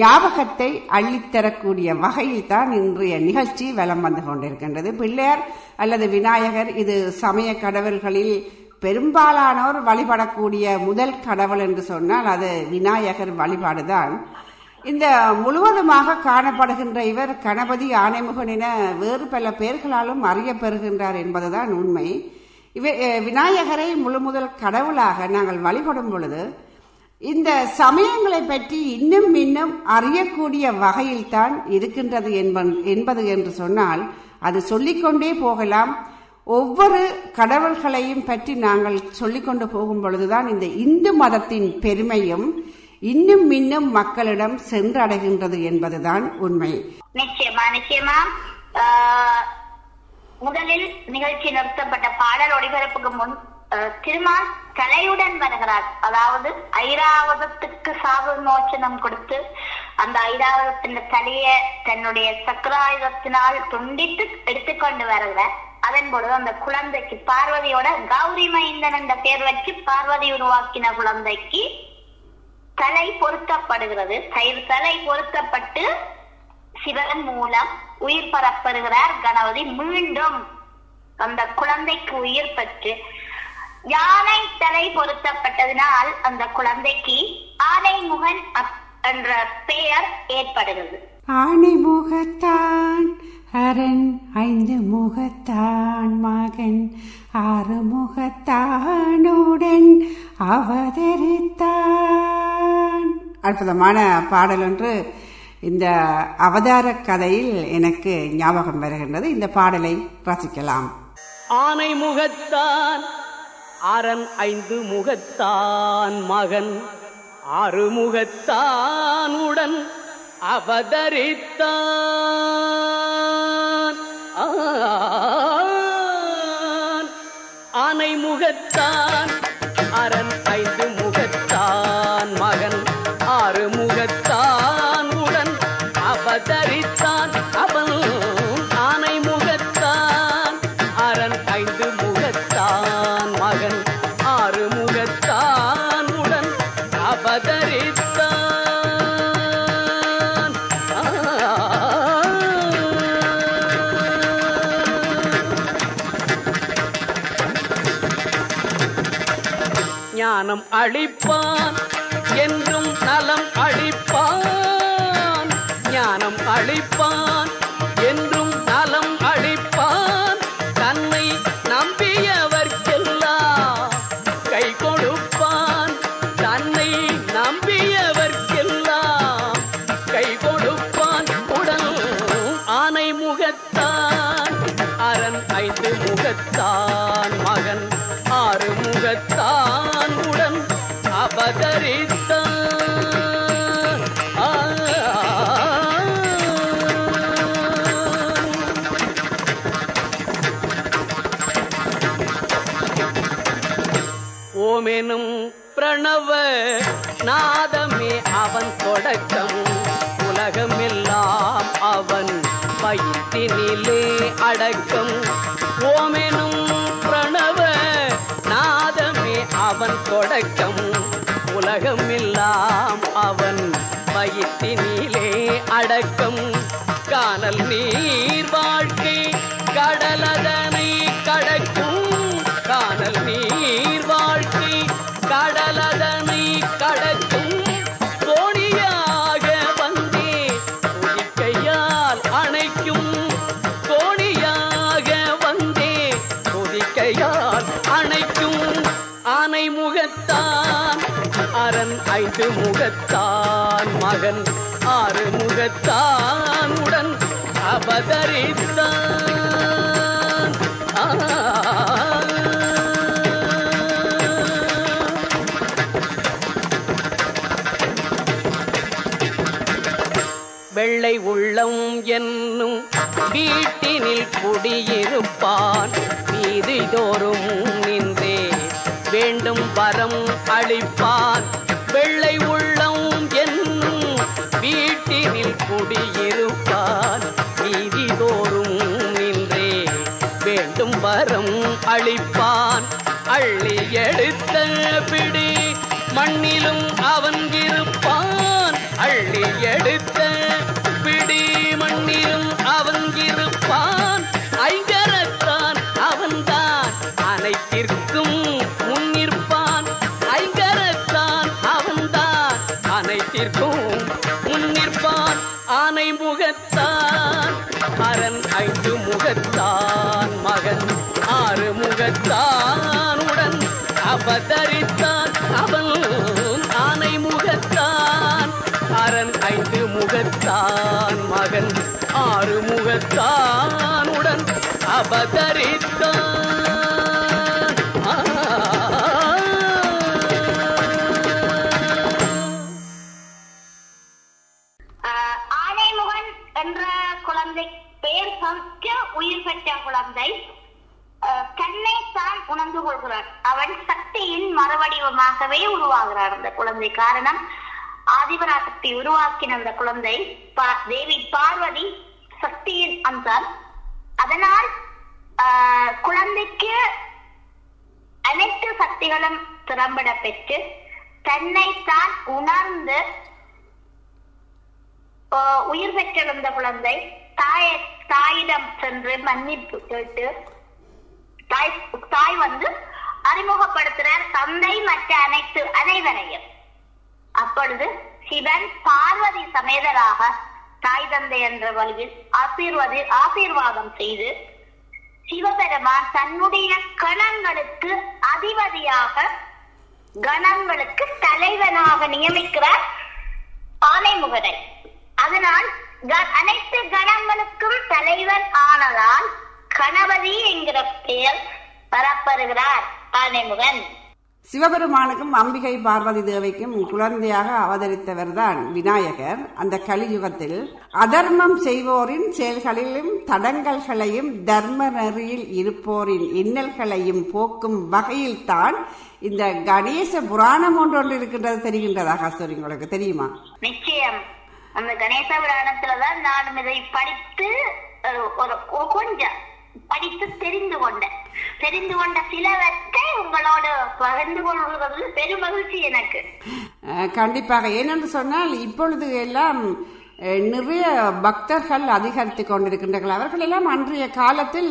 ஞாபகத்தை அள்ளித்தரக்கூடிய வகையில் தான் இன்றைய நிகழ்ச்சி வலம் வந்து கொண்டிருக்கின்றது. பிள்ளையார் அல்லது விநாயகர் இது சமய கடவுள்களில் பெரும்பாலானோர் வழிபடக்கூடிய முதல் கடவுள் என்று சொன்னால் அது விநாயகர் வழிபாடுதான். இந்த முழுவதுமாக காணப்படுகின்ற இவர் கணபதி ஆனைமுகன் என வேறு பல பெயர்களாலும் அறியப்பெறுகின்றார் என்பதுதான் உண்மை. இவ விநாயகரை முழு முதல் கடவுளாக நாங்கள் வழிபடும் பொழுது இந்த சமயங்களை பற்றி இன்னும் இன்னும் அறியக்கூடிய வகையில் தான் இருக்கின்றது என்பது என்று சொன்னால் அது சொல்லிக்கொண்டே போகலாம். ஒவ்வொரு கடவுள்களையும் பற்றி நாங்கள் சொல்லிக்கொண்டு போகும் பொழுதுதான் இந்த இந்து மதத்தின் பெருமையும் இன்னும் இன்னும் மக்களிடம் சென்றடைகின்றது என்பதுதான் உண்மை. நிச்சயமா நிச்சயமா. ஆஹ், முதலில் நிகழ்ச்சி நிறுத்தப்பட்ட பாடல் ஒளிபரப்புக்கு முன் திருமால் கலையுடன் வருகிறார். அதாவது ஐராவதத்துக்கு சாப மோச்சனம் கொடுத்து அந்த ஐராவதத்தின் தலைய தன்னுடைய சக்கராயுதத்தினால் துண்டித்து எடுத்துக்கொண்டு வருகிறார். அதன் பொழுது அந்த குழந்தைக்கு பார்வதியோட கௌரி மைந்தன் என்ற பெயர் வச்சு பார்வதி உருவாக்கின குழந்தைக்கு தலை பொருத்தப்படுகிறது. தை- தலை பொருத்தப்பட்டு சிவன் மூலம் உயிர் பரப்பெறுகிறார் கணபதி மீண்டும். அந்த குழந்தைக்கு உயிர் பெற்று யானை தலை பொருத்தப்பட்டதினால் அந்த குழந்தைக்கு ஆனை முகன் அப்- என்ற பெயர் ஏற்படுகிறது. ஆனை முகத்தான் அரண் ஐந்து முகத்தான் மகன். ஆறு முகத்தானுடன் அவதரித்தான். அற்புதமான பாடல் ஒன்று இந்த அவதார கதையில் எனக்கு ஞாபகம் வருகின்றது. இந்த பாடலை ரசிக்கலாம். ஆனை முகத்தான் அரண் ஐந்து முகத்தான் மகன். ஆறு முகத்தான் உடன் அவதரித்தான். நலம் அளிப்பான் என்றும் நலம் அளிப்பான். ஞானம் அளிப்பான் பயிற்றினிலே அடக்கம். ஓமெனும் பிரணவ நாதமே அவன் தொடக்கம். உலகமெல்லாம் அவன் பயிற்றினிலே அடக்கம். காணல் நீர் வாழ்க்கை கடலதனை கடக்கும். காணல் நீர் அரண் முகத்தான் மகன் ஆறு முகத்தான் உடன் அவதரித்தான் வெள்ளை உள்ளம் என்னும் வீட்டினில் குடியிருப்பான். வீதி தோறும் நின்றே வேண்டும் வரம் அளிப்பான். வெள்ளை உள்ளம் என்னும் வீட்டினில் குடியிருப்பான் வீதி தோறும் நின்றே வேண்டும் வரம் அளிப்பான். அள்ளி எடுத்த பிடி மண்ணிலும் அவன் இருப்பான். அள்ளி எடுத்த அரண் ஐந்து முகத்தான் மகன். ஆறு முகத்தான் உடன். அவதரித்தான் அவன். ஆனை முகத்தான். அரண் ஐந்து முகத்தான் மகன். ஆறு முகத்தான் உடன். அவதரித்தான் மூலமாகவே உருவாகிறார் அந்த குழந்தை. காரணம் ஆதிபராசக்தி உருவாக்கின அந்த குழந்தை தேவி பார்வதி சக்தியின் அம்சம். அதனால் குழந்தைக்கு அனைத்து சக்திகளும் திறம்பட பெற்று தன்னை தான் உணர்ந்து உயிர் பெற்றிருந்த குழந்தை தாய தாயிடம் சென்று மன்னிப்பு கேட்டு தாய் தாய் வந்து அறிமுகப்படுத்துறார் தந்தை மற்ற அனைத்து அனைவரையும். அப்பொழுது சிவன் பார்வதி சமேதராக தாய் தந்தை என்ற வழியில் ஆசீர்வாதி ஆசீர்வாதம் செய்து சிவபெருமான் தன்னுடைய கணங்களுக்கு அதிபதியாக கணங்களுக்கு தலைவனாக நியமிக்கிறார் ஆனைமுகனை அதனால் க- அனைத்து கணங்களுக்கும் தலைவன் ஆனதால் கணபதி என்கிற பெயர் பெறப்பெறுகிறார் ஆனைமுகன் சிவபெருமானுக்கும் அம்பிகை பார்வதி தேவிக்கும் குழந்தையாக அவதரித்தவர்தான் விநாயகர். அந்த கலியுகத்தில் அதர்மம் செய்வோரின் செயல்களிலும் தடங்கல்களையும் தர்ம நெறியில் இருப்போரின் இன்னல்களையும் போக்கும் வகையில்தான் இந்த கணேச புராணம் ஒன்று இருக்கின்றது. தெரிகின்றதா கஸ்தூரி உங்களுக்கு தெரியுமா? நிச்சயம். அந்த கணேச புராணத்துலதான் நானும் இதை படித்து ஒரு கொஞ்சம் படித்து தெரிந்து கொண்டேன் தெரிந்து கொண்ட சிலவற்றை உங்களோடு பகிர்ந்து கொள்வதில் பெரும் மகிழ்ச்சி எனக்கு கண்டிப்பாக. ஏனென்று சொன்னால் இப்பொழுது எல்லாம் நிறைய பக்தர்கள் அதிகரித்து கொண்டிருக்கின்றார்கள். அவர்கள் எல்லாம் அன்றைய காலத்தில்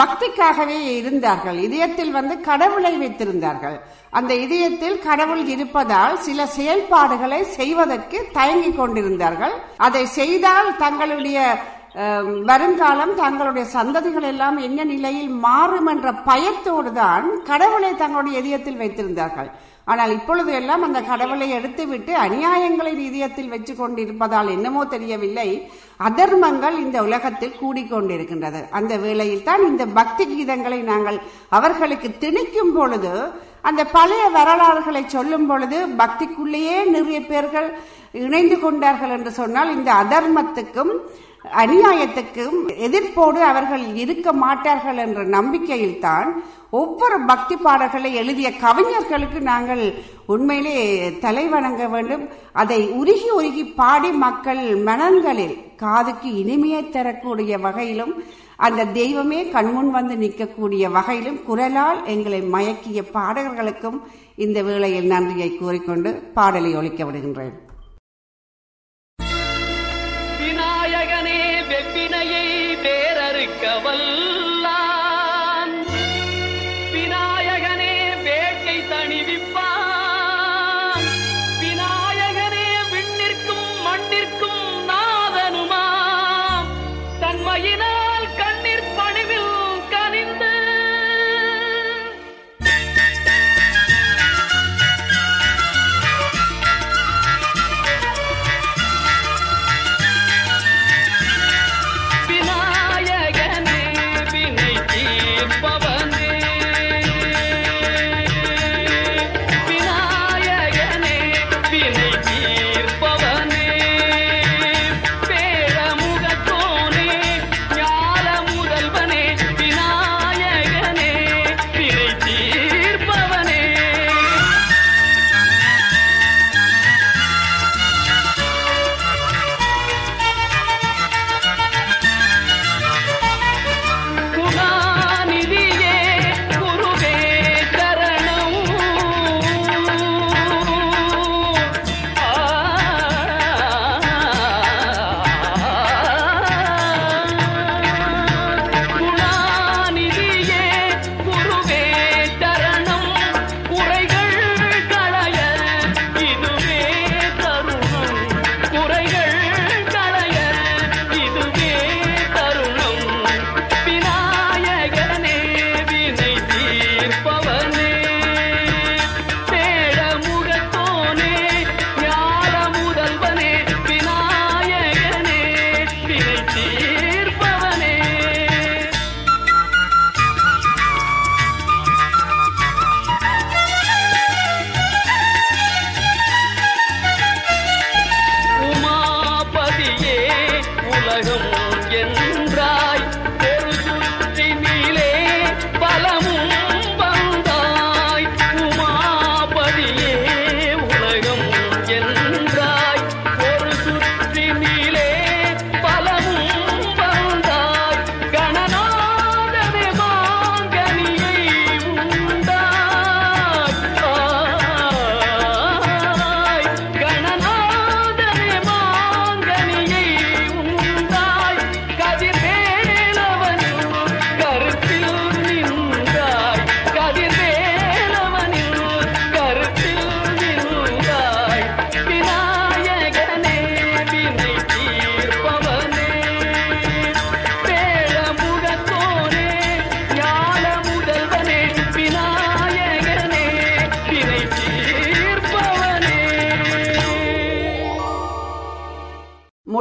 பக்திக்காகவே இருந்தார்கள். இதயத்தில் வந்து கடவுளை வைத்திருந்தார்கள். அந்த இதயத்தில் கடவுள் இருப்பதால் சில செயல்பாடுகளை செய்வதற்கு தயங்கிக் கொண்டிருந்தார்கள். அதை செய்தால் தங்களுடைய வருங்காலம் தங்களுடைய சந்ததிகள் எல்லாம் என்ன நிலையில் மாறும் என்ற பயத்தோடு தான் கடவுளை தங்களுடைய இதயத்தில் வைத்திருந்தார்கள். ஆனால் இப்பொழுது எல்லாம் அந்த கடவுளை எடுத்துவிட்டு அநியாயங்களை இதயத்தில் வச்சு கொண்டிருப்பதால் என்னமோ தெரியவில்லை. அதர்மங்கள் இந்த உலகத்தில் கூடிக்கொண்டிருக்கின்றது. அந்த வேளையில் தான் இந்த பக்தி கீதங்களை நாங்கள் அவர்களுக்கு திணிக்கும் பொழுது அந்த பழைய வரலாறுகளை சொல்லும் பொழுது பக்திக்குள்ளேயே நிறைய பேர்கள் இணைந்து கொண்டார்கள் என்று சொன்னால் இந்த அதர்மத்துக்கும் அநியாயத்துக்கும் எதிர்ப்போடு அவர்கள் இருக்க மாட்டார்கள் என்ற நம்பிக்கையில்தான் ஒவ்வொரு பக்தி பாடல்களை எழுதிய கவிஞர்களுக்கு நாங்கள் உண்மையிலே தலை வணங்க வேண்டும். அதை உருகி உருகி பாடி மக்கள் மனங்களில் காதுக்கு இனிமையை தரக்கூடிய வகையிலும் அந்த தெய்வமே கண்முன் வந்து நிற்கக்கூடிய வகையிலும் குரலால் எங்களை மயக்கிய பாடகர்களுக்கும் இந்த வேளையில் நன்றியை கூறிக்கொண்டு பாடலை ஒழிக்க விடுகின்றேன். வேறறுக்க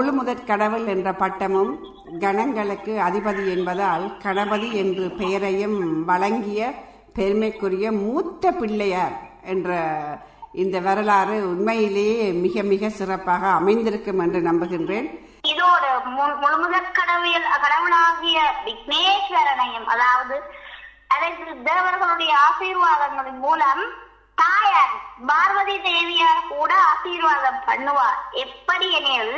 கொழுமுதற் கடவுள் என்ற பட்டமும் கணங்களுக்கு அதிபதி என்பதால் கணபதி என்று பெயரையும் வழங்கிய பெருமைக்குரிய மூத்த பிள்ளையார் என்ற இந்த வரலாறு உண்மையிலேயே மிக மிக சிறப்பாக அமைந்திருக்கும் என்று நம்புகின்றேன். இது ஒரு முழுமுதற் கடவுள் கடவுளாகிய விக்னேஸ்வரனையும் அதாவது அனைத்து தேவர்களுடைய ஆசீர்வாதங்களின் மூலம் தாயார் பார்வதி தேவியார் கூட ஆசீர்வாதம் பண்ணுவார். எப்படி எனில்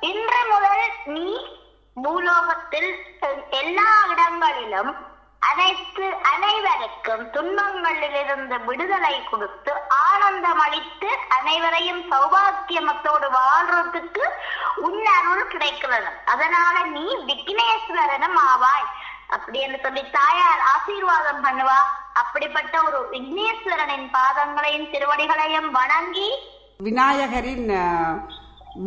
இன்று முதல் நீ பூலோகத்தில் எல்லா இடங்களிலும் அனைத்து அனைவருக்கும் துன்பங்களிலிருந்து விடுதலை கொடுத்து ஆனந்தம் அளித்து அனைவரையும் சௌபாக்கியமத்தோடு வாழ்றதுக்கு உன் அருள் கிடைக்கிறது. அதனால நீ விக்னேஸ்வரனும் ஆவாய். அப்படின்னு சொல்லி தாயார் ஆசீர்வாதம் பண்ணுவா. அப்படிப்பட்ட ஒரு விக்னேஸ்வரனின் பாதங்களையும் திருவடிகளையும் வணங்கி விநாயகரின்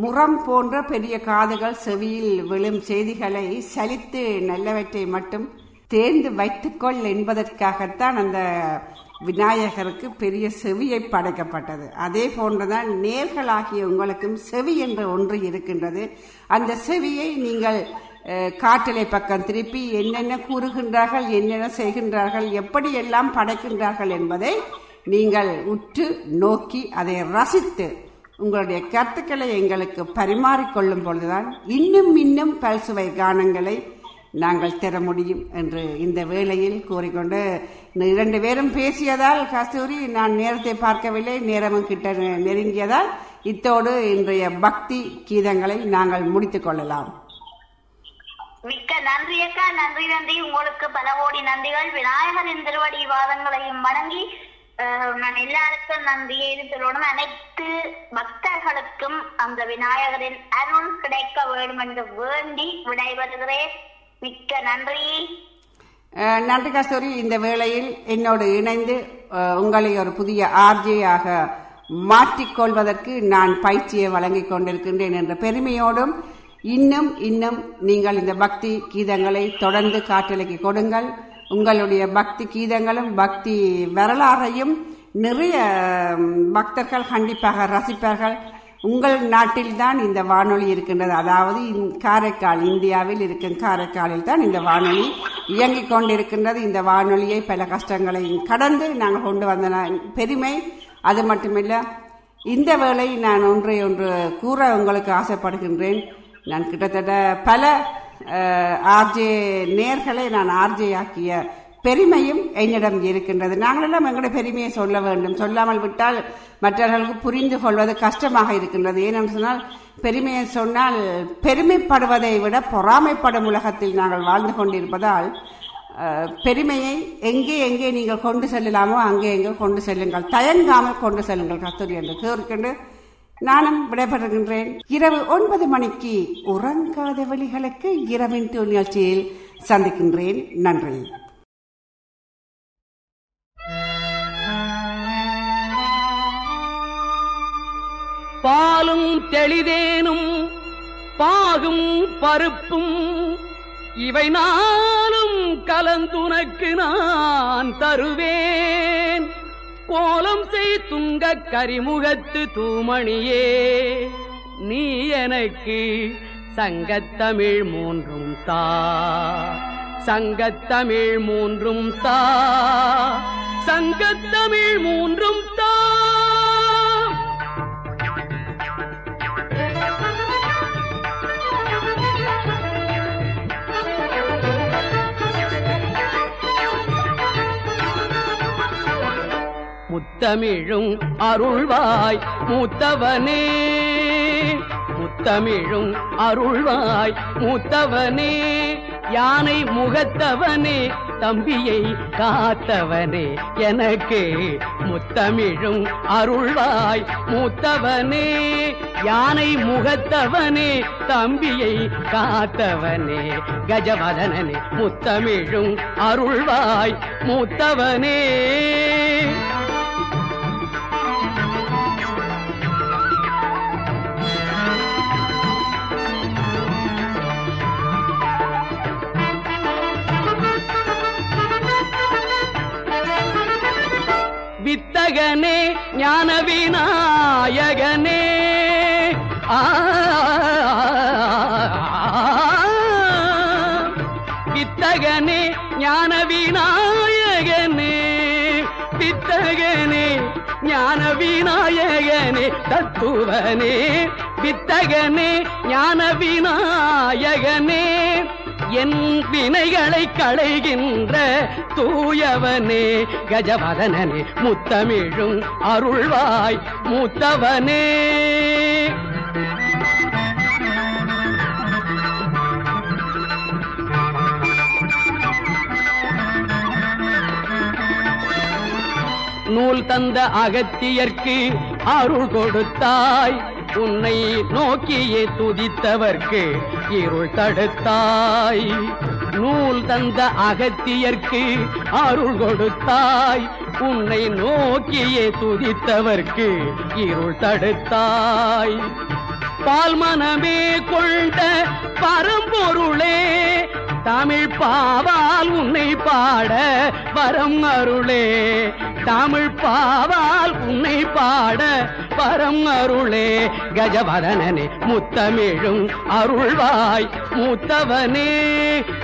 முரம் போன்ற பெரிய காதுகள் செவியில் விழும் செய்திகளை சலித்து நல்லவற்றை மட்டும் தேர்ந்து வைத்துக்கொள் என்பதற்காகத்தான் அந்த விநாயகருக்கு பெரிய செவியை படைக்கப்பட்டது. அதே போன்றுதான் நேர்களாகிய உங்களுக்கும் செவி என்ற ஒன்று இருக்கின்றது. அந்த செவியை நீங்கள் காற்றலை பக்கம் திருப்பி என்னென்ன கூறுகின்றார்கள் என்னென்ன செய்கின்றார்கள் எப்படியெல்லாம் படைக்கின்றார்கள் என்பதை நீங்கள் உற்று நோக்கி அதை ரசித்து உங்களுடைய கருத்துக்களை எங்களுக்கு பரிமாறிக்கொள்ளும் பொழுதுதான் இன்னும் இன்னும் பல்சுவை கானங்களை நாங்கள் தர முடியும் என்று இந்த வேளையில் கூறிக்கொண்டு இந்த இரண்டு பேரும் பேசியதால் கஸ்தூரி நான் நேரத்தை பார்க்கவில்லை நேரமும் கிட்ட நெருங்கியதால் இத்தோடு இன்றைய பக்தி கீதங்களை நாங்கள் முடித்துக் கொள்ளலாம். மிக்க நன்றி அக்கா நன்றி நன்றி. உங்களுக்கு பல கோடி நன்றிகள். விநாயகரின் திருவடி வாதங்களையும் வணங்கி நான் எல்லாருக்கும் நன்றியை சொல்லணும் அனைத்து பக்தர்களுக்கும் அந்த விநாயகரின் அருள் கிடைக்க வேண்டும் என்று வேண்டி விடைபெறுகிறேன். மிக்க நன்றி. நன்றி கஸ்தூரி. இந்த வேளையில் என்னோடு இணைந்து உங்களை ஒரு புதிய ஆர்ஜியாக மாற்றிக்கொள்வதற்கு நான் பயிற்சியை வழங்கிக் கொண்டிருக்கின்றேன் என்ற பெருமையோடும் இன்னும் இன்னும் நீங்கள் இந்த பக்தி கீதங்களை தொடர்ந்து காற்றலைக்கு கொடுங்கள். உங்களுடைய பக்தி கீதங்களும் பக்தி வரலாறையும் நிறைய பக்தர்கள் கண்டிப்பாக ரசிப்பார்கள். உங்கள் நாட்டில்தான் இந்த வானொலி இருக்கின்றது. அதாவது காரைக்கால் இந்தியாவில் இருக்கும் காரைக்காலில் தான் இந்த வானொலி இயங்கிக் கொண்டிருக்கின்றது. இந்த வானொலியை பல கஷ்டங்களை கடந்து நாங்கள் கொண்டு வந்த பெருமை. அது மட்டுமில்லை இந்த வேளை நான் ஒன்றை ஒன்று கூற உங்களுக்கு ஆசைப்படுகின்றேன். நான் கிட்டத்தட்ட பல ஆர்ஜே நேர்களை நான் ஆர்ஜே ஆக்கிய பெருமையும் என்னிடம் இருக்கின்றது. நாங்களெல்லாம் எங்களுடைய பெருமையை சொல்ல வேண்டும். சொல்லாமல் விட்டால் மற்றவர்களுக்கு புரிந்து கொள்வது கஷ்டமாக இருக்கின்றது. ஏனென்று சொன்னால் பெருமையை சொன்னால் பெருமைப்படுவதை விட பொறாமைப்படும் உலகத்தில் நாங்கள் வாழ்ந்து கொண்டிருப்பதால் பெருமையை எங்கே எங்கே நீங்கள் கொண்டு செல்லலாமோ அங்கே எங்கே கொண்டு செல்லுங்கள். தயங்காமல் கொண்டு செல்லுங்கள் கஸ்தூரி என்று கூறுகின்ற நானும் விடைபெறுகின்றேன். இரவு ஒன்பது மணிக்கு உறங்காத வழிகளுக்கு இரவின் தூள் நிகழ்ச்சியில் சந்திக்கின்றேன். நன்றி. பாலும் தெளிதேனும் பாகும் பருப்பும் இவை நாளும் கலந்துனக்கு நான் தருவேன். கோலம் செய் துங்க கரிமுகத்து தூமணியே. நீ எனக்கு சங்கத்தமிழ் மூன்றும் தா. சங்கத்தமிழ் மூன்றும் தா. சங்கத்தமிழ் மூன்றும் தா. முத்தமிழும் அருள்வாய் மூத்தவனே. முத்தமிழும் அருள்வாய் மூத்தவனே. யானை முகத்தவனே தம்பியை காத்தவனே. எனக்கு முத்தமிழும் அருள்வாய் மூத்தவனே. யானை முகத்தவனே தம்பியை காத்தவனே. கஜவதனனே முத்தமிழும் அருள்வாய் மூத்தவனே. மகனே ஞான விநாயகனே ஆ, வித்தகனே ஞான விநாயகனே வித்தகனே ஞான விநாயகனே தத்துவனே. வித்தகனே ஞான விநாயகனே என் வினைகளை களைகின்ற தூயவனே கஜவதனனே முத்தமிழும் அருள்வாய் மூத்தவனே. நூல் தந்த அகத்தியர்க்கு அருள் கொடுத்தாய். உன்னை நோக்கியே துதித்தவர்க்கு இருள் தடுத்தாய். நூல் தந்த அகத்தியர்க்கு அருள் கொடுத்தாய். உன்னை நோக்கியே துதித்தவர்க்கு இருள் தடுத்தாய். பால் மனமே கொண்ட பரம்பொருளே தமிழ் பாவால் உன்னை பாட வரம் அருளே. தமிழ் பாவால் உன்னை பாட பரம் அருளே. கஜவதனனே முத்தமிழும் அருள்வாய் மூத்தவனே.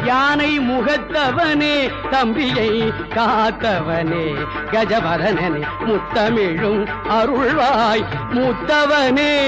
யானை முகத்தவனே தம்பியை காத்தவனே. கஜவதனனே முத்தமிழும் அருள்வாய் மூத்தவனே.